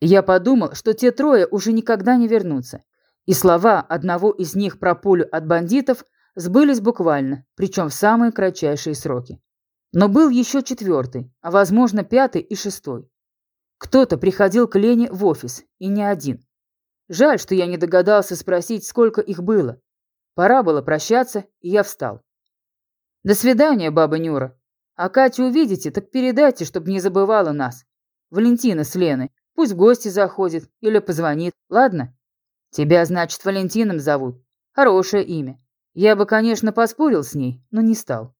Я подумал, что те трое уже никогда не вернутся. И слова одного из них про пулю от бандитов сбылись буквально, причем в самые кратчайшие сроки. Но был еще четвертый, а возможно пятый и шестой. Кто-то приходил к Лене в офис, и не один. Жаль, что я не догадался спросить, сколько их было. Пора было прощаться, и я встал. «До свидания, баба Нюра. А Катю увидите, так передайте, чтобы не забывала нас. Валентина с Леной. Пусть в гости заходит или позвонит, ладно? Тебя, значит, Валентином зовут. Хорошее имя. Я бы, конечно, поспорил с ней, но не стал.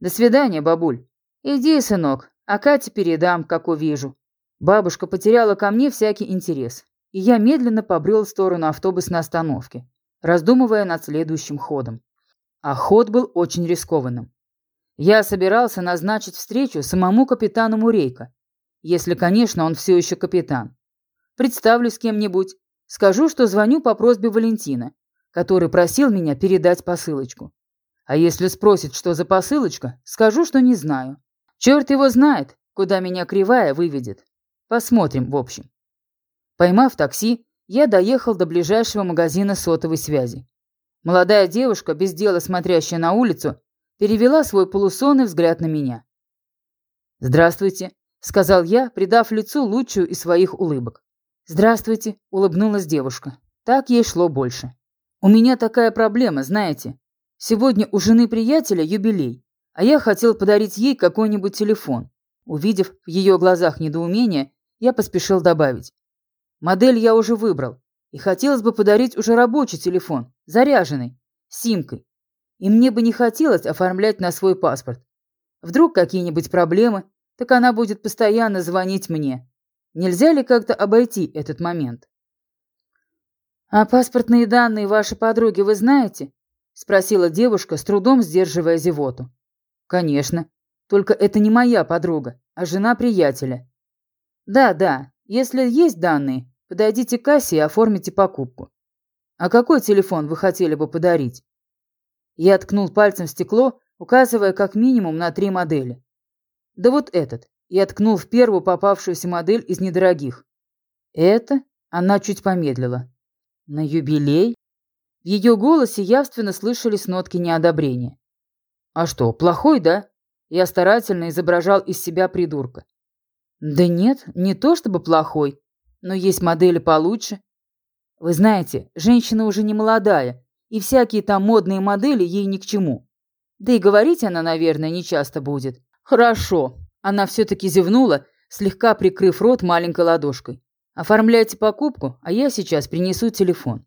До свидания, бабуль. Иди, сынок, а Кате передам, как увижу. Бабушка потеряла ко мне всякий интерес, и я медленно побрел в сторону автобусной остановки, раздумывая над следующим ходом. А ход был очень рискованным. Я собирался назначить встречу самому капитану Мурейко, если, конечно, он все еще капитан. Представлюсь кем-нибудь, скажу, что звоню по просьбе Валентина, который просил меня передать посылочку. А если спросит, что за посылочка, скажу, что не знаю. Черт его знает, куда меня кривая выведет. Посмотрим, в общем. Поймав такси, я доехал до ближайшего магазина сотовой связи. Молодая девушка, без дела смотрящая на улицу, перевела свой полусонный взгляд на меня. «Здравствуйте», сказал я, придав лицу лучшую из своих улыбок. «Здравствуйте», — улыбнулась девушка. Так ей шло больше. «У меня такая проблема, знаете. Сегодня у жены приятеля юбилей, а я хотел подарить ей какой-нибудь телефон». Увидев в ее глазах недоумение, я поспешил добавить. «Модель я уже выбрал, и хотелось бы подарить уже рабочий телефон, заряженный, симкой. И мне бы не хотелось оформлять на свой паспорт. Вдруг какие-нибудь проблемы, так она будет постоянно звонить мне. Нельзя ли как-то обойти этот момент? «А паспортные данные вашей подруги вы знаете?» — спросила девушка, с трудом сдерживая зевоту. «Конечно. Только это не моя подруга, а жена приятеля». «Да, да. Если есть данные, подойдите к кассе и оформите покупку». «А какой телефон вы хотели бы подарить?» Я ткнул пальцем в стекло, указывая как минимум на три модели. Да вот этот. И откнул в первую попавшуюся модель из недорогих. Это? Она чуть помедлила. На юбилей? В ее голосе явственно слышались нотки неодобрения. А что, плохой, да? Я старательно изображал из себя придурка. Да нет, не то чтобы плохой, но есть модели получше. Вы знаете, женщина уже не молодая, и всякие там модные модели ей ни к чему. Да и говорить она, наверное, не часто будет. «Хорошо». Она все-таки зевнула, слегка прикрыв рот маленькой ладошкой. «Оформляйте покупку, а я сейчас принесу телефон».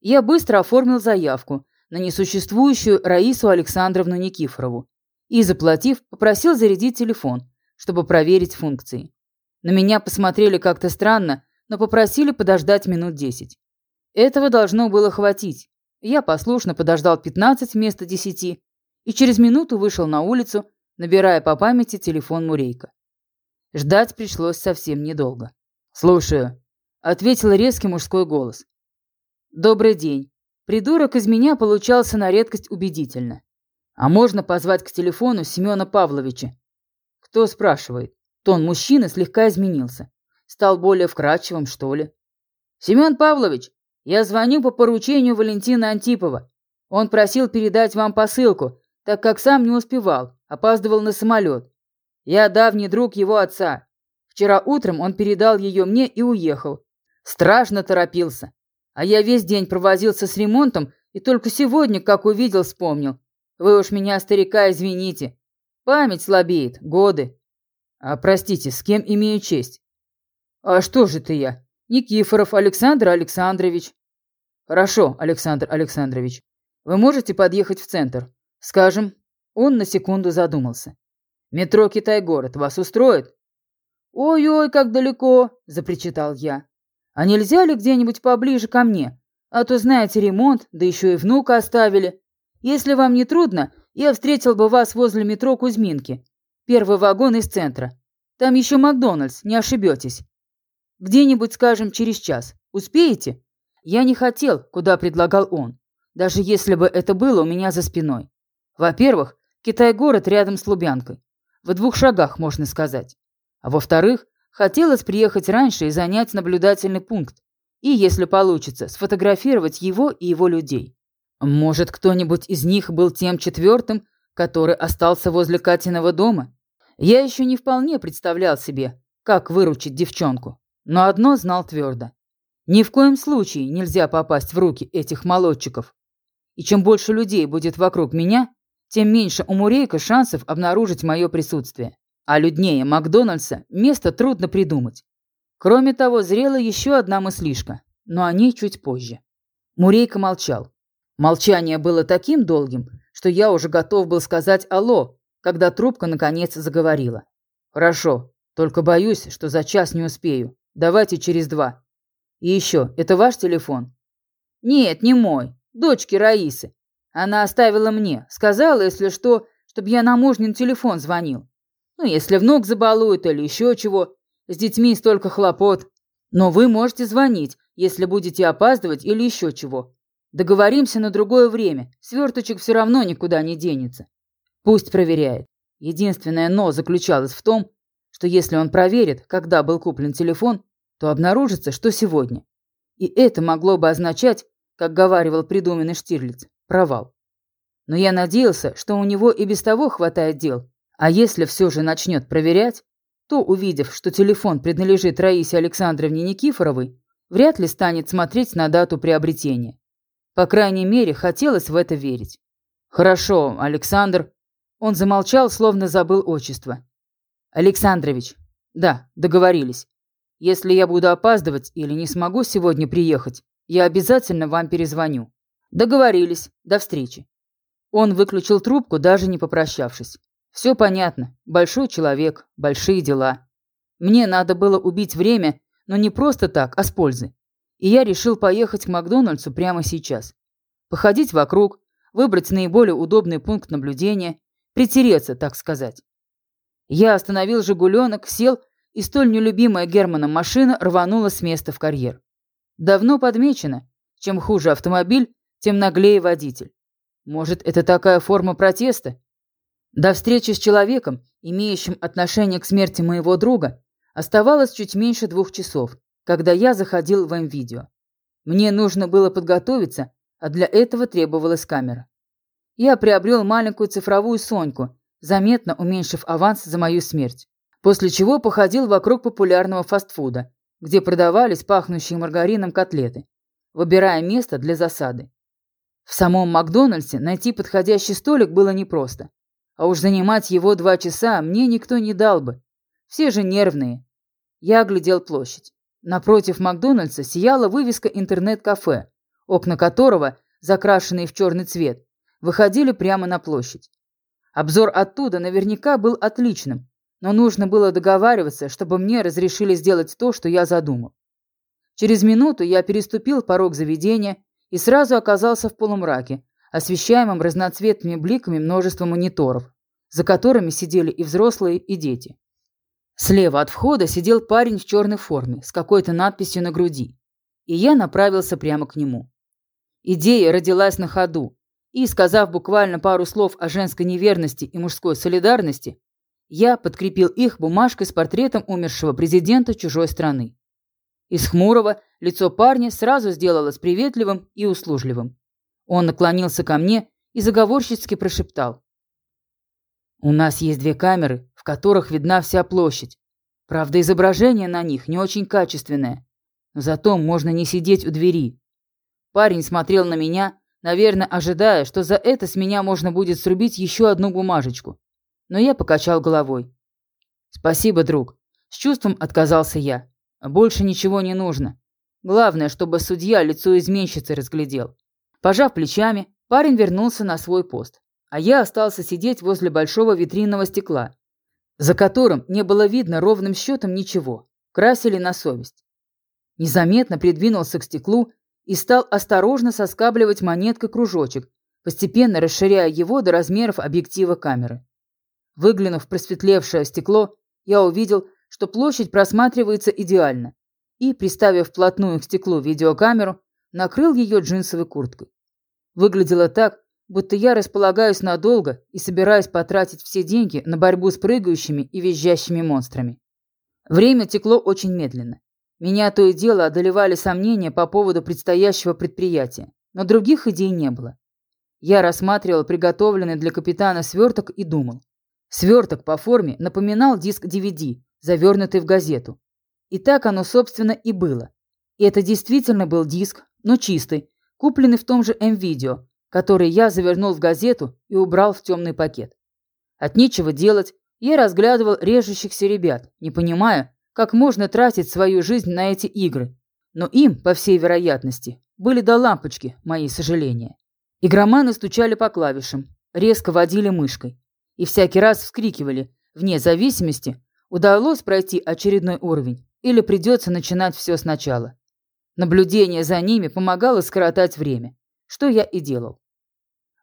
Я быстро оформил заявку на несуществующую Раису Александровну Никифорову и, заплатив, попросил зарядить телефон, чтобы проверить функции. На меня посмотрели как-то странно, но попросили подождать минут десять. Этого должно было хватить. Я послушно подождал 15 вместо 10 и через минуту вышел на улицу, набирая по памяти телефон Мурейка. Ждать пришлось совсем недолго. «Слушаю», — ответил резкий мужской голос. «Добрый день. Придурок из меня получался на редкость убедительно. А можно позвать к телефону Семена Павловича?» «Кто спрашивает?» Тон мужчины слегка изменился. Стал более вкрадчивым, что ли. «Семен Павлович, я звоню по поручению Валентина Антипова. Он просил передать вам посылку, так как сам не успевал, опаздывал на самолет. Я давний друг его отца. Вчера утром он передал ее мне и уехал. Страшно торопился. А я весь день провозился с ремонтом и только сегодня, как увидел, вспомнил. Вы уж меня, старика, извините. Память слабеет, годы. А простите, с кем имею честь? А что же ты я? Никифоров Александр Александрович. Хорошо, Александр Александрович. Вы можете подъехать в центр? Скажем, он на секунду задумался. «Метро Китай-город вас устроит?» «Ой-ой, как далеко!» – запричитал я. «А нельзя ли где-нибудь поближе ко мне? А то, знаете, ремонт, да еще и внука оставили. Если вам не трудно, я встретил бы вас возле метро Кузьминки. Первый вагон из центра. Там еще Макдональдс, не ошибетесь. Где-нибудь, скажем, через час. Успеете?» Я не хотел, куда предлагал он, даже если бы это было у меня за спиной. Во-первых, Китай-город рядом с Лубянкой. В двух шагах, можно сказать. А во-вторых, Хотелось приехать раньше и занять наблюдательный пункт. И, если получится, сфотографировать его и его людей. Может, кто-нибудь из них был тем четвертым, который остался возле Катиного дома? Я еще не вполне представлял себе, как выручить девчонку. Но одно знал твердо. Ни в коем случае нельзя попасть в руки этих молодчиков. И чем больше людей будет вокруг меня, тем меньше у Мурейка шансов обнаружить мое присутствие. А люднее Макдональдса место трудно придумать. Кроме того, зрела еще одна мыслишка, но о ней чуть позже. Мурейка молчал. Молчание было таким долгим, что я уже готов был сказать «Алло», когда трубка наконец заговорила. «Хорошо, только боюсь, что за час не успею. Давайте через два. И еще, это ваш телефон?» «Нет, не мой. Дочки Раисы. Она оставила мне. Сказала, если что, чтобы я на мужнин телефон звонил. Ну, если внук забалует или еще чего. С детьми столько хлопот. Но вы можете звонить, если будете опаздывать или еще чего. Договоримся на другое время. Сверточек все равно никуда не денется. Пусть проверяет. Единственное «но» заключалось в том, что если он проверит, когда был куплен телефон, то обнаружится, что сегодня. И это могло бы означать, как говаривал придуманный Штирлиц, провал. Но я надеялся, что у него и без того хватает дел, а если все же начнет проверять, то, увидев, что телефон принадлежит Раисе Александровне Никифоровой, вряд ли станет смотреть на дату приобретения. По крайней мере, хотелось в это верить. «Хорошо, Александр». Он замолчал, словно забыл отчество. «Александрович». «Да, договорились. Если я буду опаздывать или не смогу сегодня приехать, я обязательно вам перезвоню». «Договорились. До встречи». Он выключил трубку, даже не попрощавшись. Все понятно. Большой человек, большие дела. Мне надо было убить время, но не просто так, а с пользой. И я решил поехать к Макдональдсу прямо сейчас. Походить вокруг, выбрать наиболее удобный пункт наблюдения, притереться, так сказать. Я остановил «Жигуленок», сел, и столь нелюбимая Германом машина рванула с места в карьер. Давно подмечено, чем хуже автомобиль, тем наглее водитель. Может, это такая форма протеста? До встречи с человеком, имеющим отношение к смерти моего друга, оставалось чуть меньше двух часов, когда я заходил в М-видео. Мне нужно было подготовиться, а для этого требовалась камера. Я приобрел маленькую цифровую Соньку, заметно уменьшив аванс за мою смерть, после чего походил вокруг популярного фастфуда, где продавались пахнущие маргарином котлеты, выбирая место для засады. В самом Макдональдсе найти подходящий столик было непросто. А уж занимать его два часа мне никто не дал бы. Все же нервные. Я оглядел площадь. Напротив Макдональдса сияла вывеска интернет-кафе, окна которого, закрашенные в черный цвет, выходили прямо на площадь. Обзор оттуда наверняка был отличным, но нужно было договариваться, чтобы мне разрешили сделать то, что я задумал. Через минуту я переступил порог заведения и сразу оказался в полумраке, освещаемым разноцветными бликами множества мониторов, за которыми сидели и взрослые, и дети. Слева от входа сидел парень в черной форме с какой-то надписью на груди, и я направился прямо к нему. Идея родилась на ходу, и, сказав буквально пару слов о женской неверности и мужской солидарности, я подкрепил их бумажкой с портретом умершего президента чужой страны. Из хмурого лицо парня сразу сделалось приветливым и услужливым. Он наклонился ко мне и заговорщицки прошептал. «У нас есть две камеры, в которых видна вся площадь. Правда, изображение на них не очень качественное, но зато можно не сидеть у двери». Парень смотрел на меня, наверное, ожидая, что за это с меня можно будет срубить еще одну бумажечку. Но я покачал головой. «Спасибо, друг». С чувством отказался я. «Больше ничего не нужно. Главное, чтобы судья лицо изменщицы разглядел. Пожав плечами, парень вернулся на свой пост, а я остался сидеть возле большого витринного стекла, за которым не было видно ровным счетом ничего, красили на совесть. Незаметно придвинулся к стеклу и стал осторожно соскабливать монеткой кружочек, постепенно расширяя его до размеров объектива камеры. Выглянув в просветлевшее стекло, я увидел, что площадь просматривается идеально, и, приставив вплотную к стеклу видеокамеру, накрыл ее джинсовой курткой. Выглядело так, будто я располагаюсь надолго и собираюсь потратить все деньги на борьбу с прыгающими и визжащими монстрами. Время текло очень медленно. Меня то и дело одолевали сомнения по поводу предстоящего предприятия, но других идей не было. Я рассматривал приготовленный для капитана сверток и думал. Сверток по форме напоминал диск DVD, завернутый в газету. И так оно, собственно, и было. И это действительно был диск, но чистый, купленный в том же М-видео, который я завернул в газету и убрал в темный пакет. От нечего делать, я разглядывал режущихся ребят, не понимая, как можно тратить свою жизнь на эти игры. Но им, по всей вероятности, были до лампочки мои сожаления. Игроманы стучали по клавишам, резко водили мышкой. И всякий раз вскрикивали, вне зависимости, удалось пройти очередной уровень или придется начинать все сначала. Наблюдение за ними помогало скоротать время, что я и делал.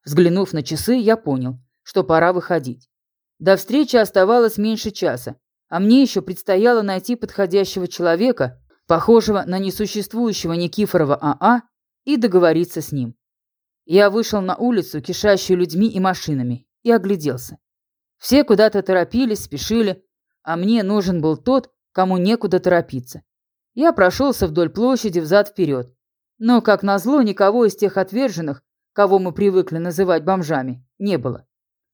Взглянув на часы, я понял, что пора выходить. До встречи оставалось меньше часа, а мне еще предстояло найти подходящего человека, похожего на несуществующего Никифорова АА, и договориться с ним. Я вышел на улицу, кишащую людьми и машинами, и огляделся. Все куда-то торопились, спешили, а мне нужен был тот, кому некуда торопиться. Я прошелся вдоль площади взад-вперед. Но, как назло, никого из тех отверженных, кого мы привыкли называть бомжами, не было.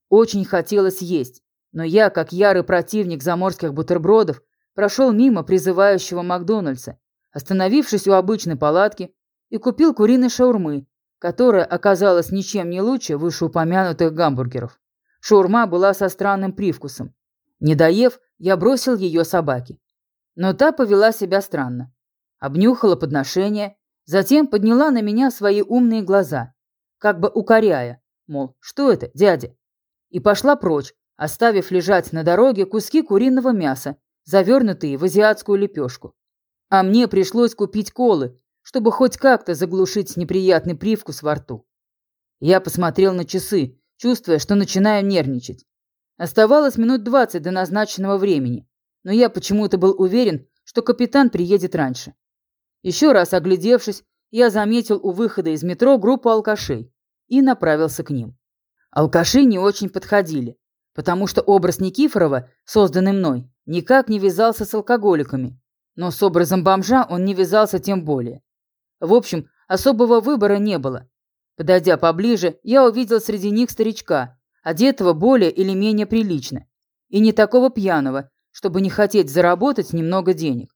Очень хотелось есть, но я, как ярый противник заморских бутербродов, прошел мимо призывающего Макдональдса, остановившись у обычной палатки, и купил куриной шаурмы, которая оказалась ничем не лучше вышеупомянутых гамбургеров. Шаурма была со странным привкусом. Не доев, я бросил ее собаке. Но та повела себя странно. Обнюхала подношение, затем подняла на меня свои умные глаза, как бы укоряя, мол, что это, дядя? И пошла прочь, оставив лежать на дороге куски куриного мяса, завернутые в азиатскую лепешку. А мне пришлось купить колы, чтобы хоть как-то заглушить неприятный привкус во рту. Я посмотрел на часы, чувствуя, что начинаю нервничать. Оставалось минут двадцать до назначенного времени, но я почему-то был уверен, что капитан приедет раньше. Еще раз оглядевшись, я заметил у выхода из метро группу алкашей и направился к ним. Алкаши не очень подходили, потому что образ Никифорова, созданный мной, никак не вязался с алкоголиками, но с образом бомжа он не вязался тем более. В общем, особого выбора не было. Подойдя поближе, я увидел среди них старичка, одетого более или менее прилично, и не такого пьяного, чтобы не хотеть заработать немного денег.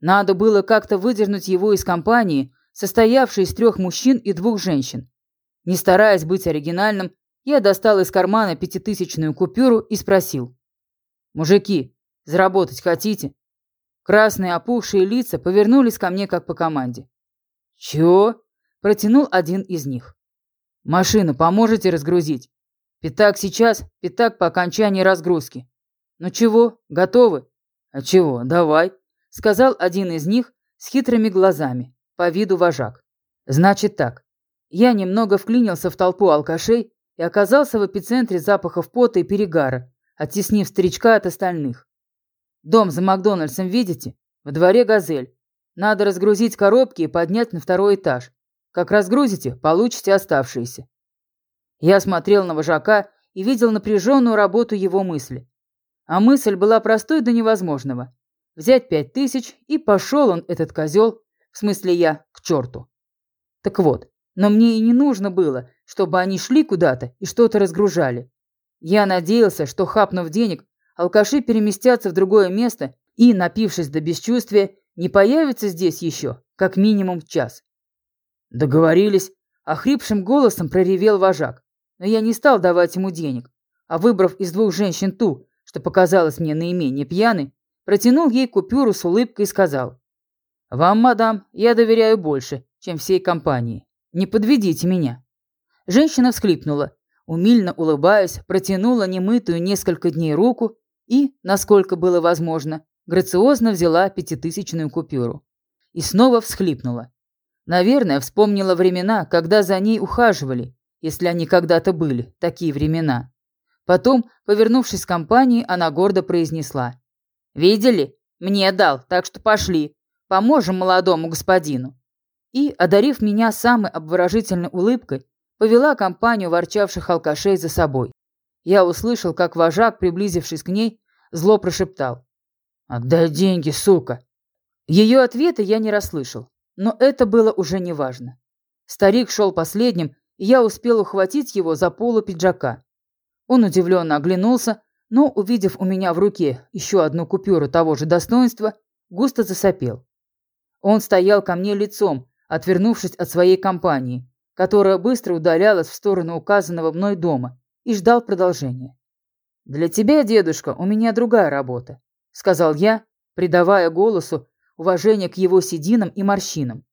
Надо было как-то выдернуть его из компании, состоявшей из трех мужчин и двух женщин. Не стараясь быть оригинальным, я достал из кармана пятитысячную купюру и спросил. «Мужики, заработать хотите?» Красные опухшие лица повернулись ко мне как по команде. «Чего?» – протянул один из них. «Машину поможете разгрузить? Пятак сейчас, пятак по окончании разгрузки. Ну чего, готовы?» «А чего, давай», – сказал один из них с хитрыми глазами, по виду вожак. «Значит так. Я немного вклинился в толпу алкашей и оказался в эпицентре запахов пота и перегара, оттеснив старичка от остальных. Дом за Макдональдсом видите? Во дворе «Газель». Надо разгрузить коробки и поднять на второй этаж. Как разгрузите, получите оставшиеся. Я смотрел на вожака и видел напряженную работу его мысли. А мысль была простой до невозможного. Взять пять тысяч, и пошел он, этот козел, в смысле я, к черту. Так вот, но мне и не нужно было, чтобы они шли куда-то и что-то разгружали. Я надеялся, что, хапнув денег, алкаши переместятся в другое место и, напившись до бесчувствия, не появится здесь еще, как минимум час. Договорились, охрипшим голосом проревел вожак. Но я не стал давать ему денег, а выбрав из двух женщин ту, что показалась мне наименее пьяной, протянул ей купюру с улыбкой и сказал. «Вам, мадам, я доверяю больше, чем всей компании. Не подведите меня». Женщина всхлипнула, умильно улыбаясь, протянула немытую несколько дней руку и, насколько было возможно, грациозно взяла пятитысячную купюру. И снова всхлипнула. Наверное, вспомнила времена, когда за ней ухаживали, если они когда-то были, такие времена. Потом, повернувшись к компании, она гордо произнесла. «Видели? Мне дал, так что пошли. Поможем молодому господину». И, одарив меня самой обворожительной улыбкой, повела компанию ворчавших алкашей за собой. Я услышал, как вожак, приблизившись к ней, зло прошептал. «Отдай деньги, сука!» Ее ответа я не расслышал, но это было уже неважно. Старик шел последним, я успел ухватить его за полу пиджака. Он удивленно оглянулся, но, увидев у меня в руке еще одну купюру того же достоинства, густо засопел. Он стоял ко мне лицом, отвернувшись от своей компании, которая быстро удалялась в сторону указанного мной дома, и ждал продолжения. «Для тебя, дедушка, у меня другая работа», — сказал я, придавая голосу уважение к его сединам и морщинам.